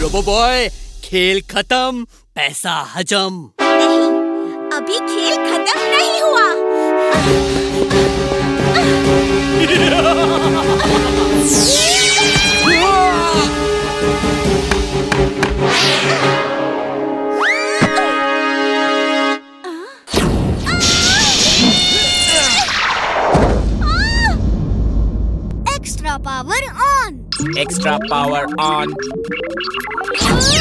Robo boy खेल खत्म पैसा हजम नहीं अभी खेल खत्म नहीं हुआ। Extra power on! Extra power on!